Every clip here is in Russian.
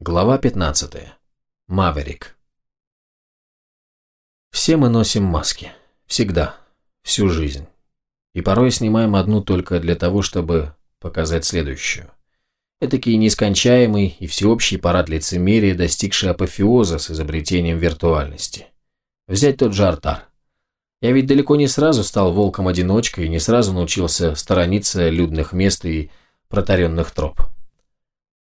Глава 15. Маверик. Все мы носим маски. Всегда. Всю жизнь. И порой снимаем одну только для того, чтобы показать следующую. Этакий нескончаемый и всеобщий парад лицемерия, достигший апофеоза с изобретением виртуальности. Взять тот же артар. Я ведь далеко не сразу стал волком-одиночкой и не сразу научился сторониться людных мест и протаренных троп.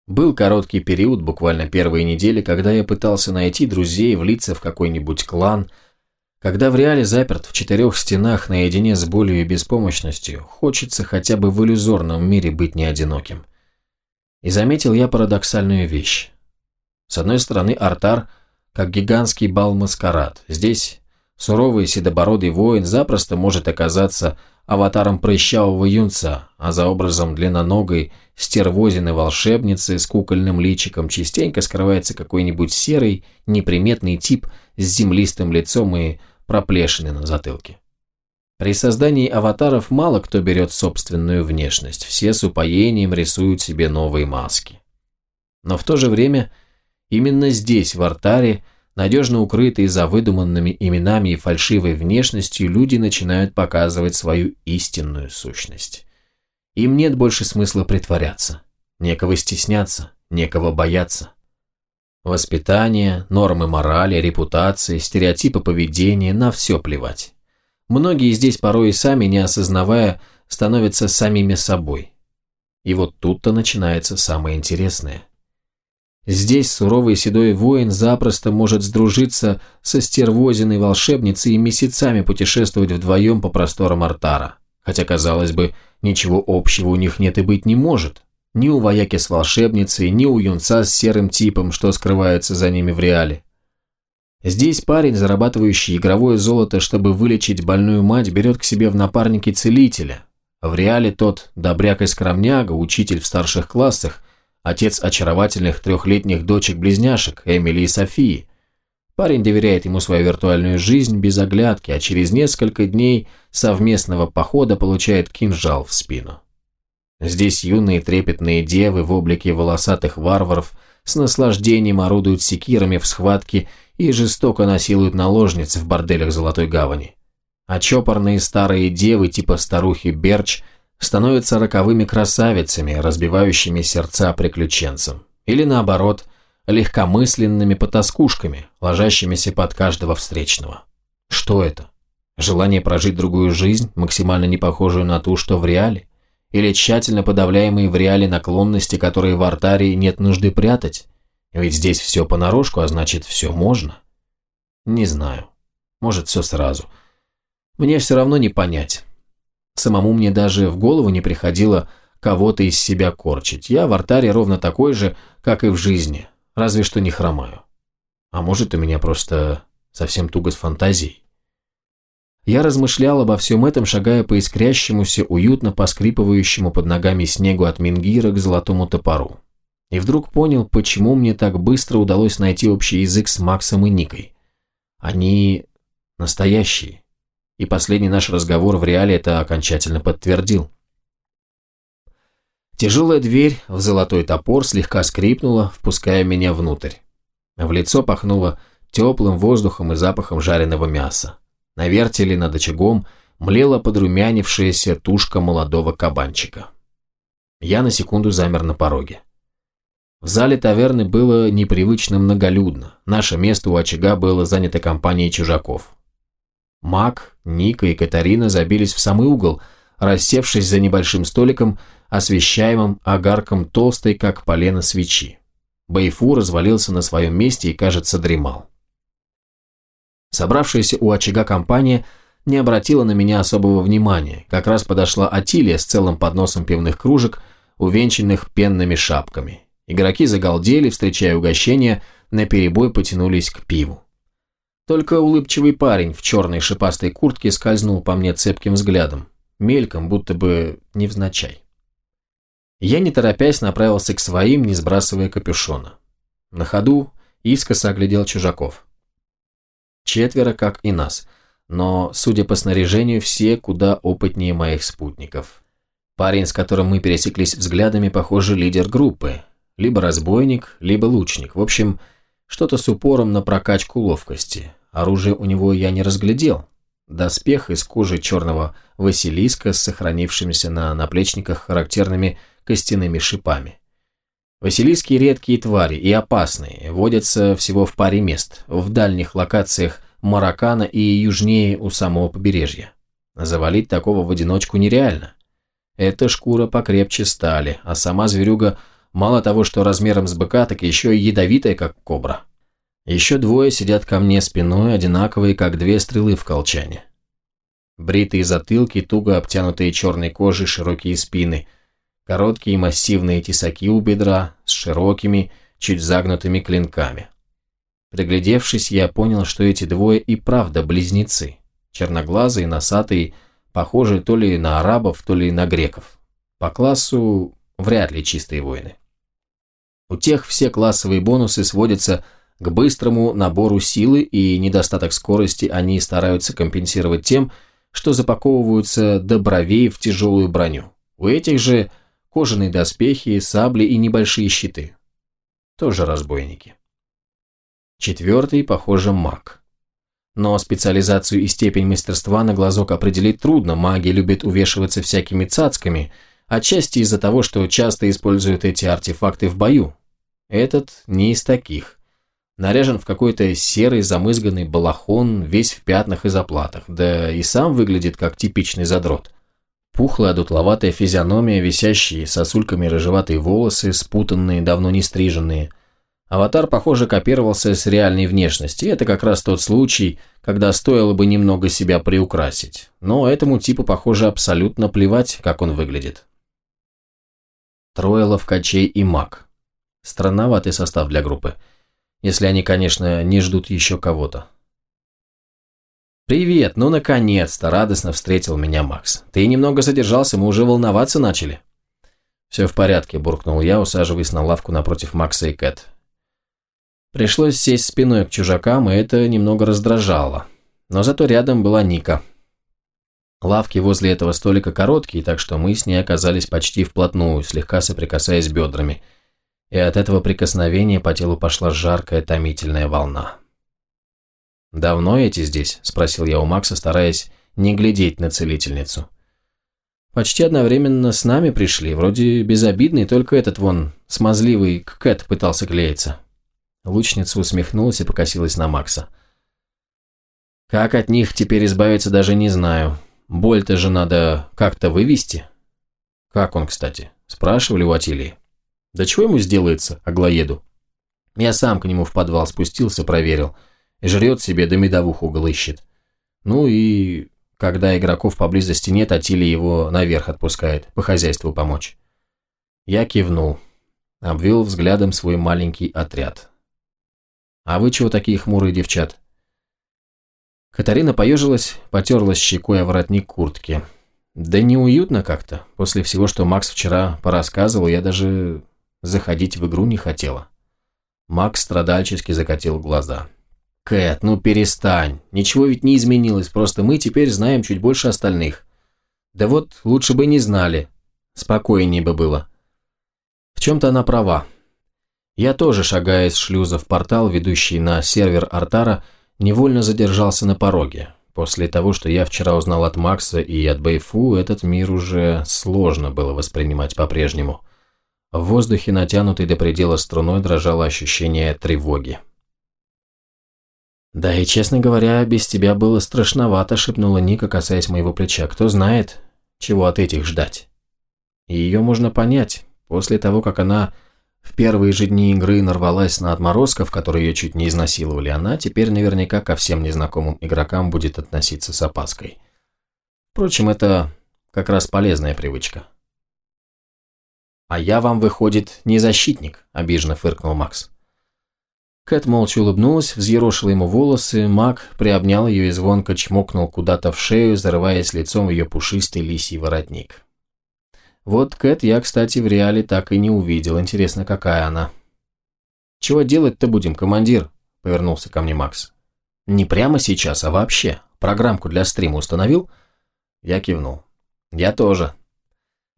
Был короткий период, буквально первые недели, когда я пытался найти друзей, влиться в какой-нибудь клан, когда в реале заперт в четырех стенах наедине с болью и беспомощностью, хочется хотя бы в иллюзорном мире быть не одиноким. И заметил я парадоксальную вещь. С одной стороны, артар, как гигантский бал-маскарад. Здесь суровый седобородый воин запросто может оказаться аватаром прыщавого юнца, а за образом длинноногой стервозины волшебницы с кукольным личиком частенько скрывается какой-нибудь серый, неприметный тип с землистым лицом и проплешиной на затылке. При создании аватаров мало кто берет собственную внешность, все с упоением рисуют себе новые маски. Но в то же время именно здесь, в артаре, Надежно укрытые за выдуманными именами и фальшивой внешностью, люди начинают показывать свою истинную сущность. Им нет больше смысла притворяться, некого стесняться, некого бояться. Воспитание, нормы морали, репутации, стереотипы поведения – на все плевать. Многие здесь порой и сами, не осознавая, становятся самими собой. И вот тут-то начинается самое интересное. Здесь суровый седой воин запросто может сдружиться со стервозиной волшебницей и месяцами путешествовать вдвоем по просторам Артара. Хотя, казалось бы, ничего общего у них нет и быть не может. Ни у вояки с волшебницей, ни у юнца с серым типом, что скрывается за ними в реале. Здесь парень, зарабатывающий игровое золото, чтобы вылечить больную мать, берет к себе в напарники целителя. В реале тот добряк и скромняга, учитель в старших классах, отец очаровательных трехлетних дочек-близняшек, Эмили и Софии. Парень доверяет ему свою виртуальную жизнь без оглядки, а через несколько дней совместного похода получает кинжал в спину. Здесь юные трепетные девы в облике волосатых варваров с наслаждением орудуют секирами в схватке и жестоко насилуют наложниц в борделях Золотой Гавани. А чопорные старые девы типа старухи Берч – становятся роковыми красавицами, разбивающими сердца приключенцам. Или наоборот, легкомысленными потаскушками, ложащимися под каждого встречного. Что это? Желание прожить другую жизнь, максимально не похожую на ту, что в реале? Или тщательно подавляемые в реале наклонности, которые в артарии нет нужды прятать? Ведь здесь все понарошку, а значит, все можно. Не знаю. Может, все сразу. Мне все равно не понять. Самому мне даже в голову не приходило кого-то из себя корчить. Я в артаре ровно такой же, как и в жизни, разве что не хромаю. А может, у меня просто совсем туго с фантазией. Я размышлял обо всем этом, шагая по искрящемуся, уютно поскрипывающему под ногами снегу от Мингира к золотому топору. И вдруг понял, почему мне так быстро удалось найти общий язык с Максом и Никой. Они настоящие и последний наш разговор в реале это окончательно подтвердил. Тяжелая дверь в золотой топор слегка скрипнула, впуская меня внутрь. В лицо пахнуло теплым воздухом и запахом жареного мяса. На вертеле над очагом млела подрумянившаяся тушка молодого кабанчика. Я на секунду замер на пороге. В зале таверны было непривычно многолюдно. Наше место у очага было занято компанией чужаков. Мак, Ника и Катарина забились в самый угол, рассевшись за небольшим столиком, освещаемым огарком толстой, как полено свечи. Байфу развалился на своем месте и, кажется, дремал. Собравшаяся у очага компания не обратила на меня особого внимания. Как раз подошла Атилия с целым подносом пивных кружек, увенчанных пенными шапками. Игроки загалдели, встречая угощения, наперебой потянулись к пиву. Только улыбчивый парень в черной шипастой куртке скользнул по мне цепким взглядом, мельком, будто бы невзначай. Я, не торопясь, направился к своим, не сбрасывая капюшона. На ходу искоса оглядел чужаков. Четверо, как и нас, но, судя по снаряжению, все куда опытнее моих спутников. Парень, с которым мы пересеклись взглядами, похоже, лидер группы. Либо разбойник, либо лучник. В общем, что-то с упором на прокачку ловкости. Оружие у него я не разглядел. Доспех из кожи черного Василиска с сохранившимися на наплечниках характерными костяными шипами. Василиски редкие твари и опасные, водятся всего в паре мест, в дальних локациях Маракана и южнее у самого побережья. Завалить такого в одиночку нереально. Эта шкура покрепче стали, а сама зверюга мало того, что размером с быка, так еще и ядовитая, как кобра. Еще двое сидят ко мне спиной, одинаковые, как две стрелы в колчане. Бритые затылки, туго обтянутые черной кожей широкие спины, короткие массивные тесаки у бедра с широкими, чуть загнутыми клинками. Приглядевшись, я понял, что эти двое и правда близнецы. Черноглазые, носатые, похожие то ли на арабов, то ли на греков. По классу вряд ли чистые воины. У тех все классовые бонусы сводятся к быстрому набору силы и недостаток скорости они стараются компенсировать тем, что запаковываются до бровей в тяжелую броню. У этих же кожаные доспехи, сабли и небольшие щиты. Тоже разбойники. Четвертый, похоже, маг. Но специализацию и степень мастерства на глазок определить трудно, маги любят увешиваться всякими цацками, отчасти из-за того, что часто используют эти артефакты в бою. Этот не из таких. Наряжен в какой-то серый замызганный балахон, весь в пятнах и заплатах, да и сам выглядит как типичный задрот. Пухлая дутловатая физиономия, висящие сосульками рыжеватые волосы, спутанные, давно не стриженные, Аватар, похоже, копировался с реальной внешности. Это как раз тот случай, когда стоило бы немного себя приукрасить. Но этому типу, похоже, абсолютно плевать, как он выглядит. Трое ловкачей и маг. Странноватый состав для группы. Если они, конечно, не ждут еще кого-то. «Привет, ну наконец-то!» – радостно встретил меня Макс. «Ты немного задержался, мы уже волноваться начали». «Все в порядке», – буркнул я, усаживаясь на лавку напротив Макса и Кэт. Пришлось сесть спиной к чужакам, и это немного раздражало. Но зато рядом была Ника. Лавки возле этого столика короткие, так что мы с ней оказались почти вплотную, слегка соприкасаясь бедрами. И от этого прикосновения по телу пошла жаркая томительная волна. «Давно эти здесь?» – спросил я у Макса, стараясь не глядеть на целительницу. «Почти одновременно с нами пришли, вроде безобидный, только этот вон, смазливый, Кэт пытался клеиться». Лучница усмехнулась и покосилась на Макса. «Как от них теперь избавиться, даже не знаю. Боль-то же надо как-то вывести». «Как он, кстати?» – спрашивали у Атилии. «Да чего ему сделается, Аглоеду?» Я сам к нему в подвал спустился, проверил. Жрет себе, да медовух угол ищет. Ну и когда игроков поблизости нет, Атилия его наверх отпускает, по хозяйству помочь. Я кивнул, обвел взглядом свой маленький отряд. «А вы чего такие хмурые, девчат?» Катарина поежилась, потерлась щекой о воротник куртки. «Да неуютно как-то. После всего, что Макс вчера порассказывал, я даже заходить в игру не хотела». Макс страдальчески закатил глаза. «Кэт, ну перестань. Ничего ведь не изменилось, просто мы теперь знаем чуть больше остальных. Да вот, лучше бы не знали. Спокойнее бы было». В чем-то она права. Я тоже, шагая из шлюза в портал, ведущий на сервер Артара, невольно задержался на пороге. После того, что я вчера узнал от Макса и от Бэйфу, этот мир уже сложно было воспринимать по-прежнему. В воздухе, натянутой до предела струной, дрожало ощущение тревоги. «Да и, честно говоря, без тебя было страшновато», — шепнула Ника, касаясь моего плеча. «Кто знает, чего от этих ждать?» И ее можно понять. После того, как она в первые же дни игры нарвалась на отморозков, которые ее чуть не изнасиловали, она теперь наверняка ко всем незнакомым игрокам будет относиться с опаской. Впрочем, это как раз полезная привычка. «А я вам, выходит, не защитник», – обиженно фыркнул Макс. Кэт молча улыбнулась, взъерошила ему волосы, Мак приобнял ее и звонко чмокнул куда-то в шею, зарываясь лицом в ее пушистый лисий воротник. Вот Кэт я, кстати, в реале так и не увидел. Интересно, какая она. «Чего делать-то будем, командир?» – повернулся ко мне Макс. «Не прямо сейчас, а вообще. Программку для стрима установил?» Я кивнул. «Я тоже.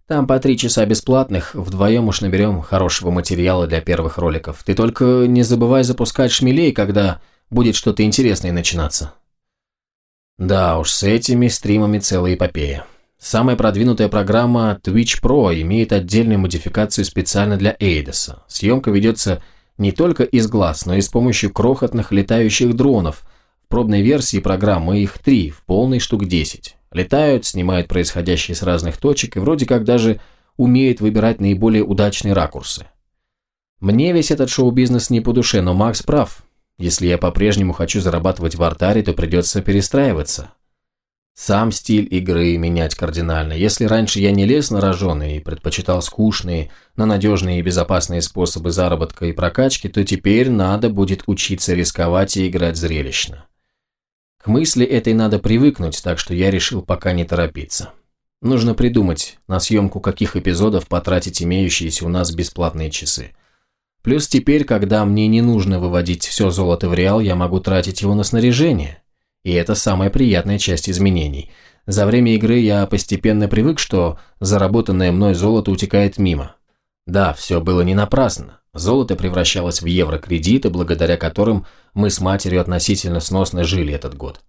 Там по три часа бесплатных, вдвоем уж наберем хорошего материала для первых роликов. Ты только не забывай запускать шмелей, когда будет что-то интересное начинаться. Да уж, с этими стримами целая эпопея. Самая продвинутая программа Twitch Pro имеет отдельную модификацию специально для Эйдоса. Съемка ведется не только из глаз, но и с помощью крохотных летающих дронов. В пробной версии программы их три, в полной штук 10. Летают, снимают происходящее с разных точек и вроде как даже умеют выбирать наиболее удачные ракурсы. Мне весь этот шоу-бизнес не по душе, но Макс прав. Если я по-прежнему хочу зарабатывать в артаре, то придется перестраиваться. Сам стиль игры менять кардинально. Если раньше я не лез на роженые и предпочитал скучные, но надежные и безопасные способы заработка и прокачки, то теперь надо будет учиться рисковать и играть зрелищно. К мысли этой надо привыкнуть, так что я решил пока не торопиться. Нужно придумать, на съемку каких эпизодов потратить имеющиеся у нас бесплатные часы. Плюс теперь, когда мне не нужно выводить все золото в реал, я могу тратить его на снаряжение. И это самая приятная часть изменений. За время игры я постепенно привык, что заработанное мной золото утекает мимо. Да, все было не напрасно. Золото превращалось в евро-кредиты, благодаря которым мы с матерью относительно сносно жили этот год.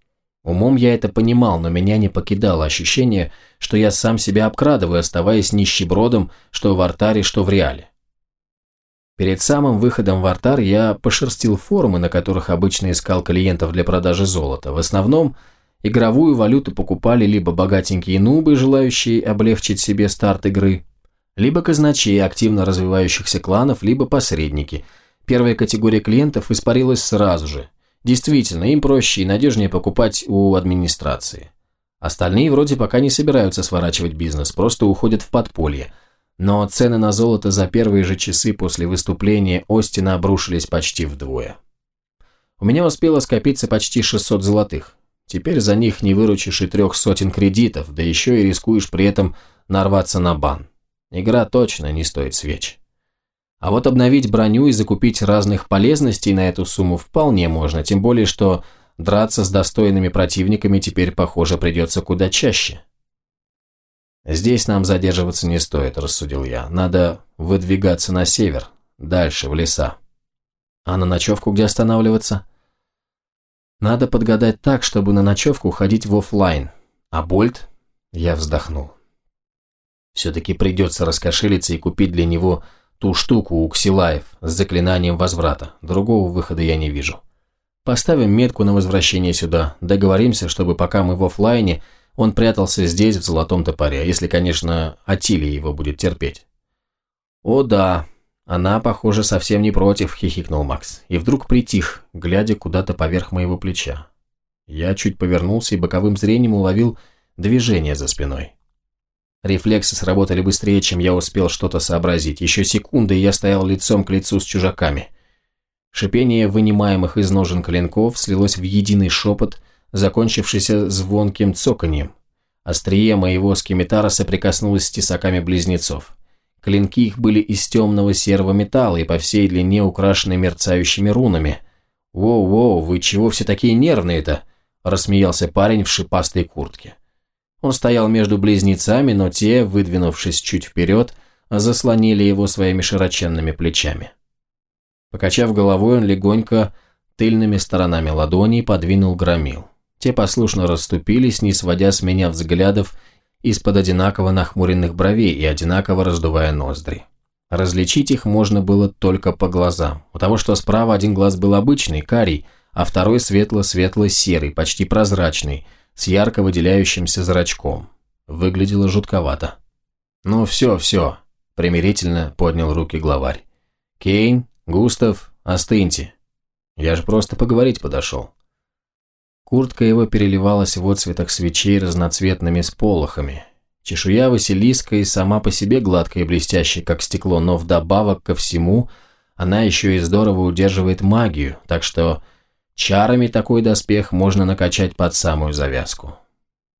Умом я это понимал, но меня не покидало ощущение, что я сам себя обкрадываю, оставаясь нищебродом, что в артаре, что в реале. Перед самым выходом в артар я пошерстил форумы, на которых обычно искал клиентов для продажи золота. В основном игровую валюту покупали либо богатенькие нубы, желающие облегчить себе старт игры, либо казначеи активно развивающихся кланов, либо посредники. Первая категория клиентов испарилась сразу же. Действительно, им проще и надежнее покупать у администрации. Остальные вроде пока не собираются сворачивать бизнес, просто уходят в подполье. Но цены на золото за первые же часы после выступления Остина обрушились почти вдвое. У меня успело скопиться почти 600 золотых. Теперь за них не выручишь и трех сотен кредитов, да еще и рискуешь при этом нарваться на бан. Игра точно не стоит свеч. А вот обновить броню и закупить разных полезностей на эту сумму вполне можно, тем более, что драться с достойными противниками теперь, похоже, придется куда чаще. «Здесь нам задерживаться не стоит», – рассудил я. «Надо выдвигаться на север, дальше, в леса». «А на ночевку где останавливаться?» «Надо подгадать так, чтобы на ночевку уходить в офлайн. А Больт?» Я вздохнул. Все-таки придется раскошелиться и купить для него ту штуку у Ксилаев с заклинанием возврата. Другого выхода я не вижу. Поставим метку на возвращение сюда. Договоримся, чтобы пока мы в офлайне, он прятался здесь, в золотом топоре, если, конечно, Атилия его будет терпеть. О да, она, похоже, совсем не против, хихикнул Макс. И вдруг притих, глядя куда-то поверх моего плеча. Я чуть повернулся и боковым зрением уловил движение за спиной. Рефлексы сработали быстрее, чем я успел что-то сообразить. Еще секунды, и я стоял лицом к лицу с чужаками. Шипение вынимаемых из ножен клинков слилось в единый шепот, закончившийся звонким цоканьем. Острие моего скеметара соприкоснулось с тесаками близнецов. Клинки их были из темного серого металла и по всей длине украшены мерцающими рунами. «Воу-воу, вы чего все такие нервные-то?» – рассмеялся парень в шипастой куртке. Он стоял между близнецами, но те, выдвинувшись чуть вперед, заслонили его своими широченными плечами. Покачав головой, он легонько тыльными сторонами ладоней подвинул громил. Те послушно расступились, не сводя с меня взглядов из-под одинаково нахмуренных бровей и одинаково раздувая ноздри. Различить их можно было только по глазам. У того, что справа один глаз был обычный, карий, а второй светло-светло-серый, почти прозрачный – с ярко выделяющимся зрачком. Выглядело жутковато. «Ну все, все», – примирительно поднял руки главарь. «Кейн, Густав, остыньте. Я же просто поговорить подошел». Куртка его переливалась в отцветах свечей разноцветными сполохами. Чешуя Василиска и сама по себе гладкая и блестящая, как стекло, но вдобавок ко всему она еще и здорово удерживает магию, так что Чарами такой доспех можно накачать под самую завязку.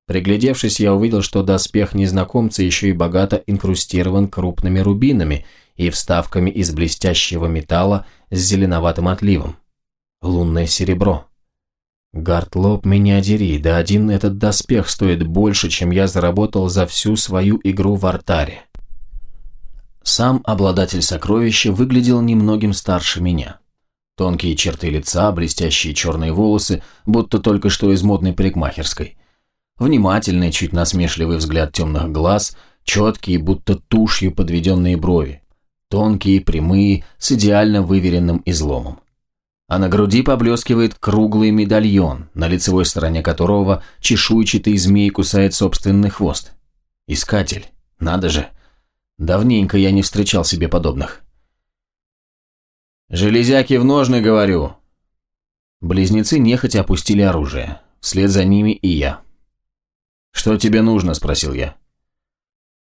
Приглядевшись, я увидел, что доспех незнакомца еще и богато инкрустирован крупными рубинами и вставками из блестящего металла с зеленоватым отливом. Лунное серебро. Гартлоп, меня дери, да один этот доспех стоит больше, чем я заработал за всю свою игру в артаре. Сам обладатель сокровища выглядел немногим старше меня. Тонкие черты лица, блестящие черные волосы, будто только что из модной парикмахерской. Внимательный, чуть насмешливый взгляд темных глаз, четкие, будто тушью подведенные брови. Тонкие, прямые, с идеально выверенным изломом. А на груди поблескивает круглый медальон, на лицевой стороне которого чешуйчатый змей кусает собственный хвост. Искатель, надо же. Давненько я не встречал себе подобных. «Железяки в ножны, говорю!» Близнецы нехотя опустили оружие. Вслед за ними и я. «Что тебе нужно?» – спросил я.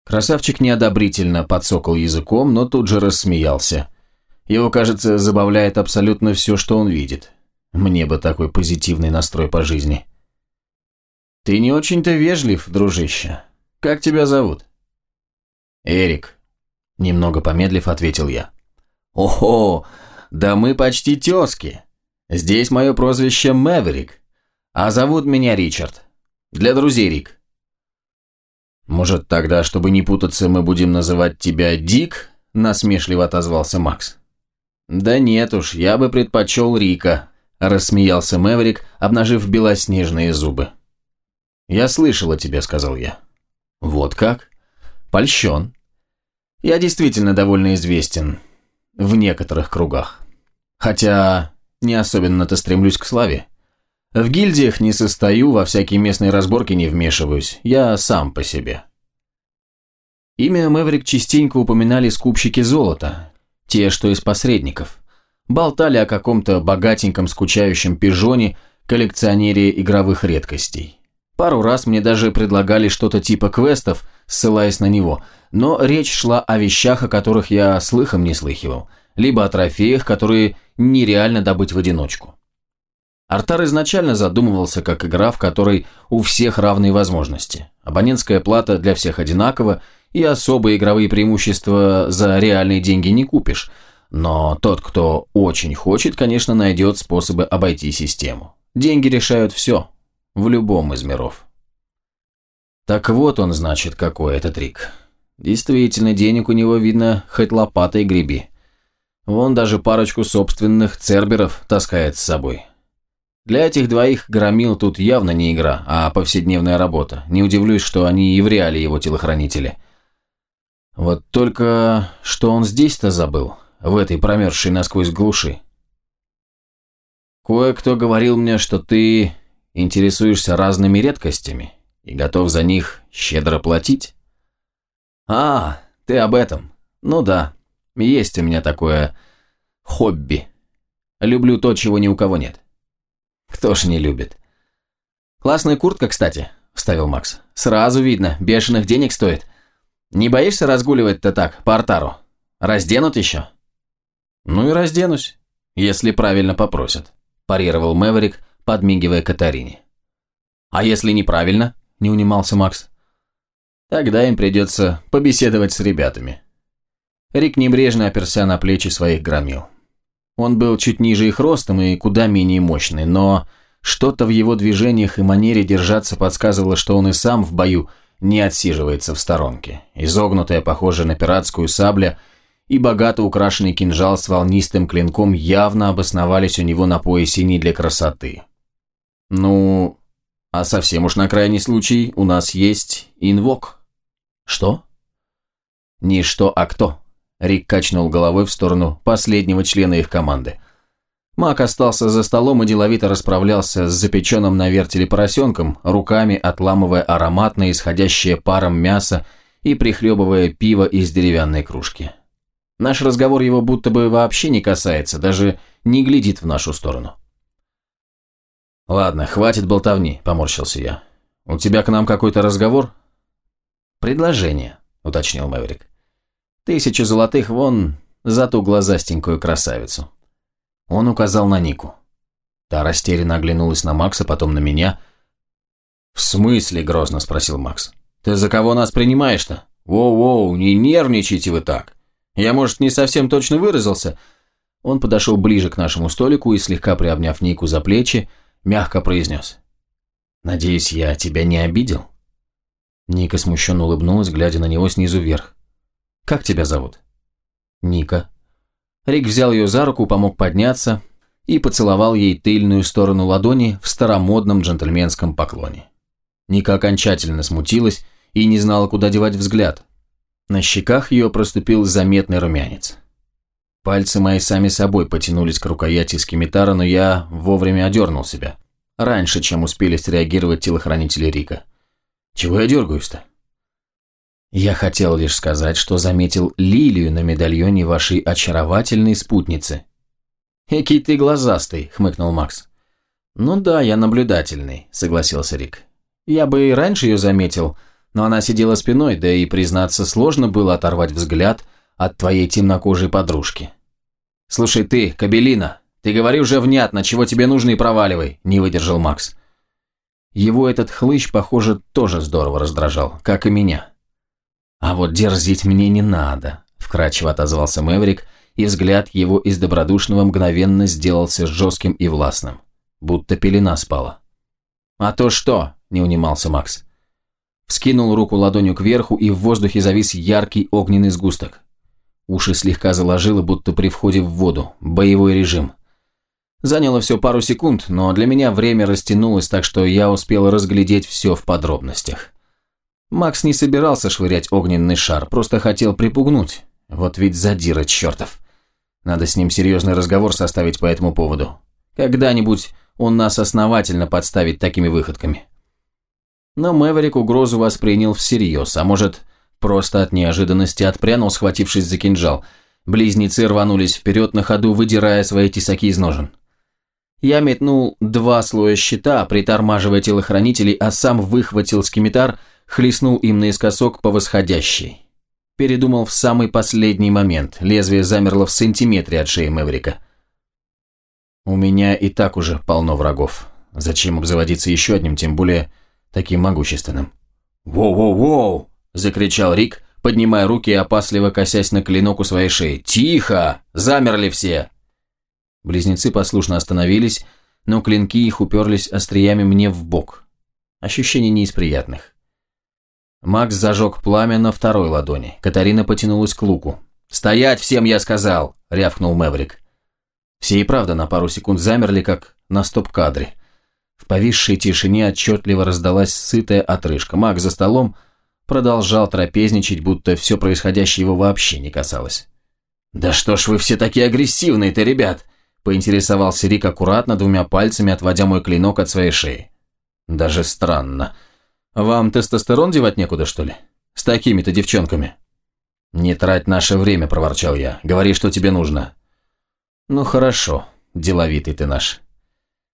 Красавчик неодобрительно подсокал языком, но тут же рассмеялся. Его, кажется, забавляет абсолютно все, что он видит. Мне бы такой позитивный настрой по жизни. «Ты не очень-то вежлив, дружище. Как тебя зовут?» «Эрик», – немного помедлив, ответил я. «Ого, да мы почти тезки. Здесь мое прозвище Мэверик, а зовут меня Ричард. Для друзей Рик. Может, тогда, чтобы не путаться, мы будем называть тебя Дик? Насмешливо отозвался Макс. Да нет уж, я бы предпочел Рика, рассмеялся Мэверик, обнажив белоснежные зубы. «Я слышал о тебе», — сказал я. «Вот как?» «Польщен. Я действительно довольно известен в некоторых кругах. Хотя не особенно-то стремлюсь к славе. В гильдиях не состою, во всякие местные разборки не вмешиваюсь, я сам по себе. Имя Мэврик частенько упоминали скупщики золота, те, что из посредников. Болтали о каком-то богатеньком скучающем пижоне, коллекционере игровых редкостей. Пару раз мне даже предлагали что-то типа квестов, ссылаясь на него, но речь шла о вещах, о которых я слыхом не слыхивал, либо о трофеях, которые нереально добыть в одиночку. Артар изначально задумывался как игра, в которой у всех равные возможности. Абонентская плата для всех одинакова, и особые игровые преимущества за реальные деньги не купишь. Но тот, кто очень хочет, конечно, найдет способы обойти систему. Деньги решают все, в любом из миров. Так вот он, значит, какой этот Рик. Действительно, денег у него видно хоть лопатой греби. Вон даже парочку собственных церберов таскает с собой. Для этих двоих громил тут явно не игра, а повседневная работа. Не удивлюсь, что они и в реале его телохранители. Вот только что он здесь-то забыл, в этой промерзшей насквозь глуши. Кое-кто говорил мне, что ты интересуешься разными редкостями и готов за них щедро платить. А, ты об этом. Ну да, есть у меня такое хобби. Люблю то, чего ни у кого нет. Кто ж не любит? Классная куртка, кстати, вставил Макс. Сразу видно, бешеных денег стоит. Не боишься разгуливать-то так, по артару? Разденут еще? Ну и разденусь, если правильно попросят, парировал Мэверик, подмигивая Катарине. А если неправильно? Не унимался Макс. Тогда им придется побеседовать с ребятами. Рик небрежно оперся на плечи своих громил. Он был чуть ниже их ростом и куда менее мощный, но что-то в его движениях и манере держаться подсказывало, что он и сам в бою не отсиживается в сторонке. Изогнутая, похожая на пиратскую сабля, и богато украшенный кинжал с волнистым клинком явно обосновались у него на поясе не для красоты. Ну, а совсем уж на крайний случай у нас есть инвок. Что? Не что, а кто? Рик качнул головой в сторону последнего члена их команды. Мак остался за столом и деловито расправлялся с запеченным на вертеле поросенком, руками отламывая ароматное, исходящее паром мясо и прихлебывая пиво из деревянной кружки. Наш разговор его будто бы вообще не касается, даже не глядит в нашу сторону. «Ладно, хватит болтовни», – поморщился я. «У тебя к нам какой-то разговор?» «Предложение», – уточнил Мэврик. Тысяча золотых вон за ту глазастенькую красавицу. Он указал на Нику. Та растерянно оглянулась на Макса, потом на меня. «В смысле?» – грозно спросил Макс. «Ты за кого нас принимаешь-то? Воу-воу, не нервничайте вы так. Я, может, не совсем точно выразился?» Он подошел ближе к нашему столику и, слегка приобняв Нику за плечи, мягко произнес. «Надеюсь, я тебя не обидел?» Ника смущенно улыбнулась, глядя на него снизу вверх. «Как тебя зовут? Ника. Рик взял ее за руку, помог подняться и поцеловал ей тыльную сторону ладони в старомодном джентльменском поклоне. Ника окончательно смутилась и не знала, куда девать взгляд. На щеках ее проступил заметный румянец. Пальцы мои сами собой потянулись к рукояти скимитара, но я вовремя одернул себя. Раньше, чем успели среагировать телохранители Рика. Чего я дергаюсь-то? Я хотел лишь сказать, что заметил лилию на медальоне вашей очаровательной спутницы. «Экий ты глазастый», — хмыкнул Макс. «Ну да, я наблюдательный», — согласился Рик. «Я бы и раньше ее заметил, но она сидела спиной, да и, признаться, сложно было оторвать взгляд от твоей темнокожей подружки». «Слушай ты, Кабелина, ты говори уже внятно, чего тебе нужно и проваливай», — не выдержал Макс. Его этот хлыщ, похоже, тоже здорово раздражал, как и меня. «А вот дерзить мне не надо», – вкрадчиво отозвался Мэврик, и взгляд его из добродушного мгновенно сделался жестким и властным, будто пелена спала. «А то что?» – не унимался Макс. Вскинул руку ладонью кверху, и в воздухе завис яркий огненный сгусток. Уши слегка заложило, будто при входе в воду. Боевой режим. Заняло все пару секунд, но для меня время растянулось, так что я успел разглядеть все в подробностях. Макс не собирался швырять огненный шар, просто хотел припугнуть. Вот ведь задира чертов. Надо с ним серьезный разговор составить по этому поводу. Когда-нибудь он нас основательно подставит такими выходками. Но Мэверик угрозу воспринял всерьез, а может, просто от неожиданности отпрянул, схватившись за кинжал. Близнецы рванулись вперед на ходу, выдирая свои тесаки из ножен. Я метнул два слоя щита, притормаживая телохранителей, а сам выхватил скимитар – хлестнул им наискосок по восходящей. Передумал в самый последний момент, лезвие замерло в сантиметре от шеи Мэврика. У меня и так уже полно врагов. Зачем обзаводиться еще одним, тем более таким могущественным? «Воу-воу-воу!» – закричал Рик, поднимая руки и опасливо косясь на клинок у своей шеи. «Тихо! Замерли все!» Близнецы послушно остановились, но клинки их уперлись остриями мне в бок. Ощущение не из приятных. Макс зажег пламя на второй ладони. Катарина потянулась к луку. «Стоять всем, я сказал!» – рявкнул Мэврик. Все и правда на пару секунд замерли, как на стоп-кадре. В повисшей тишине отчетливо раздалась сытая отрыжка. Макс за столом продолжал трапезничать, будто все происходящее его вообще не касалось. «Да что ж вы все такие агрессивные-то, ребят!» – поинтересовался Рик аккуратно двумя пальцами, отводя мой клинок от своей шеи. «Даже странно». Вам тестостерон девать некуда, что ли? С такими-то девчонками?» «Не трать наше время», – проворчал я. «Говори, что тебе нужно». «Ну хорошо, деловитый ты наш.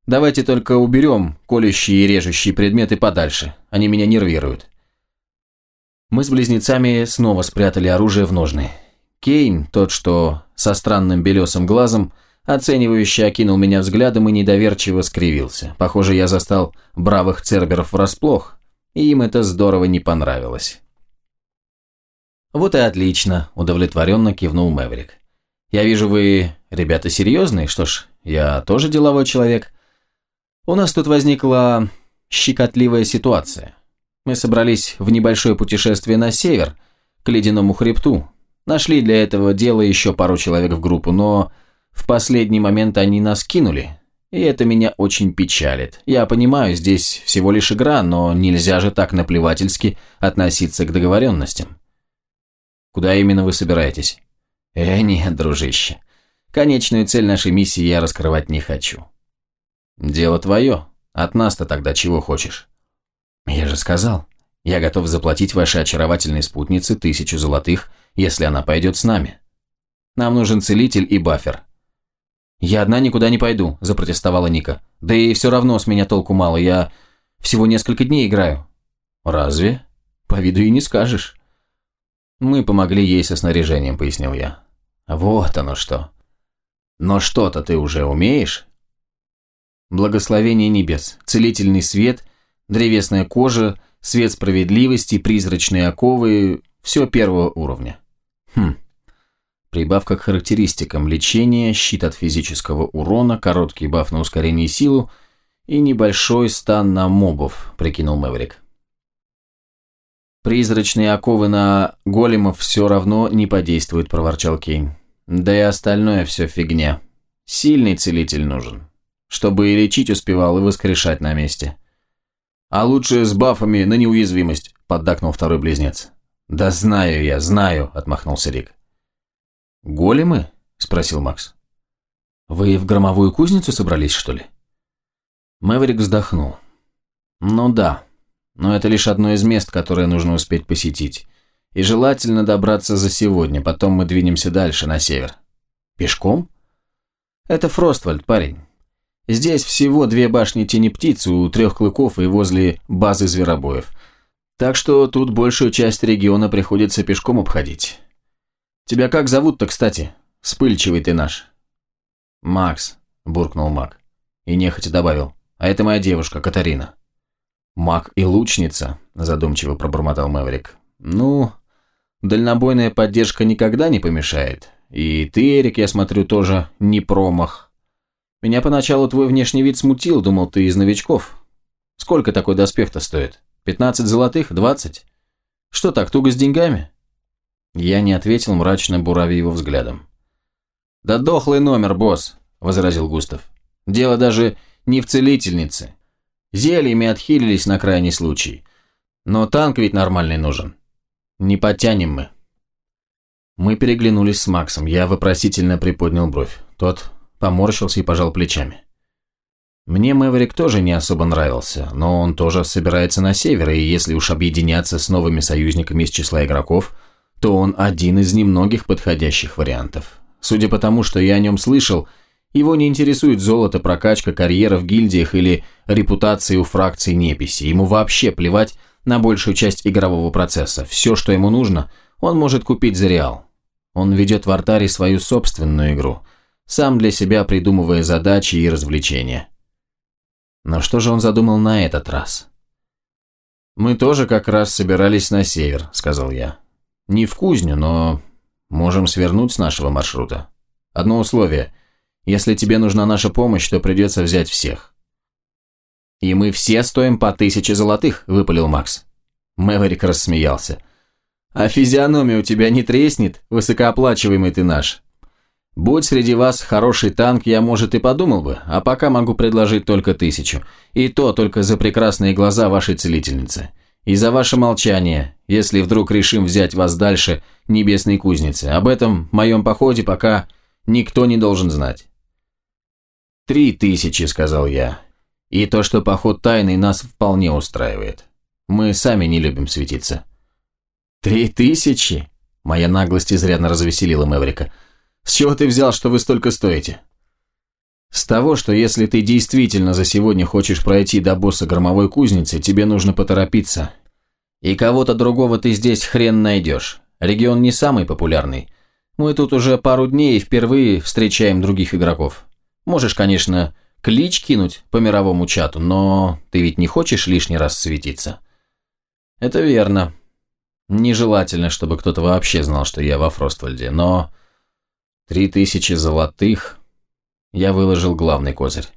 Давайте только уберем колющие и режущие предметы подальше. Они меня нервируют». Мы с близнецами снова спрятали оружие в ножны. Кейн, тот, что со странным белесым глазом, оценивающе окинул меня взглядом и недоверчиво скривился. Похоже, я застал бравых церберов врасплох, и им это здорово не понравилось. «Вот и отлично», – удовлетворенно кивнул Мэврик. «Я вижу, вы, ребята, серьезные. Что ж, я тоже деловой человек. У нас тут возникла щекотливая ситуация. Мы собрались в небольшое путешествие на север, к ледяному хребту. Нашли для этого дела еще пару человек в группу, но в последний момент они нас кинули, и это меня очень печалит. Я понимаю, здесь всего лишь игра, но нельзя же так наплевательски относиться к договоренностям. Куда именно вы собираетесь? Э, нет, дружище. Конечную цель нашей миссии я раскрывать не хочу. Дело твое. От нас-то тогда чего хочешь? Я же сказал, я готов заплатить вашей очаровательной спутнице тысячу золотых, если она пойдет с нами. Нам нужен целитель и бафер. «Я одна никуда не пойду», – запротестовала Ника. «Да и все равно с меня толку мало, я всего несколько дней играю». «Разве? По виду и не скажешь». «Мы помогли ей со снаряжением», – пояснил я. «Вот оно что. Но что-то ты уже умеешь?» Благословение небес, целительный свет, древесная кожа, свет справедливости, призрачные оковы – все первого уровня. Хм, Прибавка к характеристикам лечение, щит от физического урона, короткий баф на ускорение силу и небольшой стан на мобов, прикинул Мэврик. «Призрачные оковы на големов все равно не подействуют», – проворчал Кейн. «Да и остальное все фигня. Сильный целитель нужен, чтобы и лечить успевал, и воскрешать на месте». «А лучше с бафами на неуязвимость», – поддакнул второй близнец. «Да знаю я, знаю», – отмахнулся Рик. «Големы?» – спросил Макс. «Вы в громовую кузницу собрались, что ли?» Мэверик вздохнул. «Ну да, но это лишь одно из мест, которое нужно успеть посетить. И желательно добраться за сегодня, потом мы двинемся дальше, на север. Пешком? Это Фроствальд, парень. Здесь всего две башни тени птицы у трех клыков и возле базы зверобоев. Так что тут большую часть региона приходится пешком обходить. Тебя как зовут-то, кстати? Вспыльчивый ты наш. Макс, буркнул Мак. И нехотя добавил. А это моя девушка, Катарина. «Маг и лучница», – задумчиво пробормотал Мэврик. «Ну, дальнобойная поддержка никогда не помешает. И ты, Эрик, я смотрю, тоже не промах. Меня поначалу твой внешний вид смутил, думал, ты из новичков. Сколько такой доспех-то стоит? Пятнадцать золотых? Двадцать? Что так, туго с деньгами?» Я не ответил, мрачно бурави его взглядом. «Да дохлый номер, босс», – возразил Густав. «Дело даже не в целительнице. Зельями отхилились на крайний случай. Но танк ведь нормальный нужен. Не потянем мы. Мы переглянулись с Максом. Я вопросительно приподнял бровь. Тот поморщился и пожал плечами. Мне Мэверик тоже не особо нравился, но он тоже собирается на север, и если уж объединяться с новыми союзниками из числа игроков, то он один из немногих подходящих вариантов. Судя по тому, что я о нем слышал – его не интересует золото, прокачка, карьера в гильдиях или репутация у фракций неписи. Ему вообще плевать на большую часть игрового процесса. Все, что ему нужно, он может купить за реал. Он ведет в артаре свою собственную игру, сам для себя придумывая задачи и развлечения. Но что же он задумал на этот раз? «Мы тоже как раз собирались на север», — сказал я. «Не в кузню, но можем свернуть с нашего маршрута. Одно условие — если тебе нужна наша помощь, то придется взять всех». «И мы все стоим по тысяче золотых», – выпалил Макс. Мэверик рассмеялся. «А физиономия у тебя не треснет, высокооплачиваемый ты наш. Будь среди вас хороший танк, я, может, и подумал бы, а пока могу предложить только тысячу. И то только за прекрасные глаза вашей целительницы. И за ваше молчание, если вдруг решим взять вас дальше небесной кузницы. Об этом моем походе пока никто не должен знать». «Три тысячи», — сказал я. «И то, что поход тайный, нас вполне устраивает. Мы сами не любим светиться». «Три тысячи?» Моя наглость изрядно развеселила Мэврика. «С чего ты взял, что вы столько стоите?» «С того, что если ты действительно за сегодня хочешь пройти до босса громовой кузницы, тебе нужно поторопиться. И кого-то другого ты здесь хрен найдешь. Регион не самый популярный. Мы тут уже пару дней и впервые встречаем других игроков. Можешь, конечно, клич кинуть по мировому чату, но ты ведь не хочешь лишний раз светиться. Это верно. Нежелательно, чтобы кто-то вообще знал, что я во Фроствальде, но... Три тысячи золотых... Я выложил главный козырь.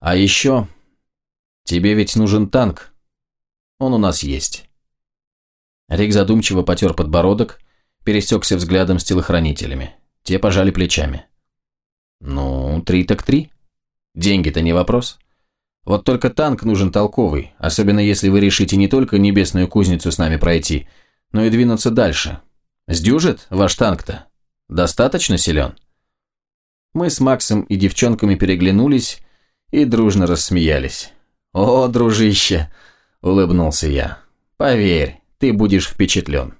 А еще... Тебе ведь нужен танк. Он у нас есть. Рик задумчиво потер подбородок, пересекся взглядом с телохранителями. Те пожали плечами. Ну, три так три. Деньги-то не вопрос. Вот только танк нужен толковый, особенно если вы решите не только небесную кузницу с нами пройти, но и двинуться дальше. Сдюжит ваш танк-то? Достаточно силен? Мы с Максом и девчонками переглянулись и дружно рассмеялись. «О, дружище!» – улыбнулся я. «Поверь, ты будешь впечатлен».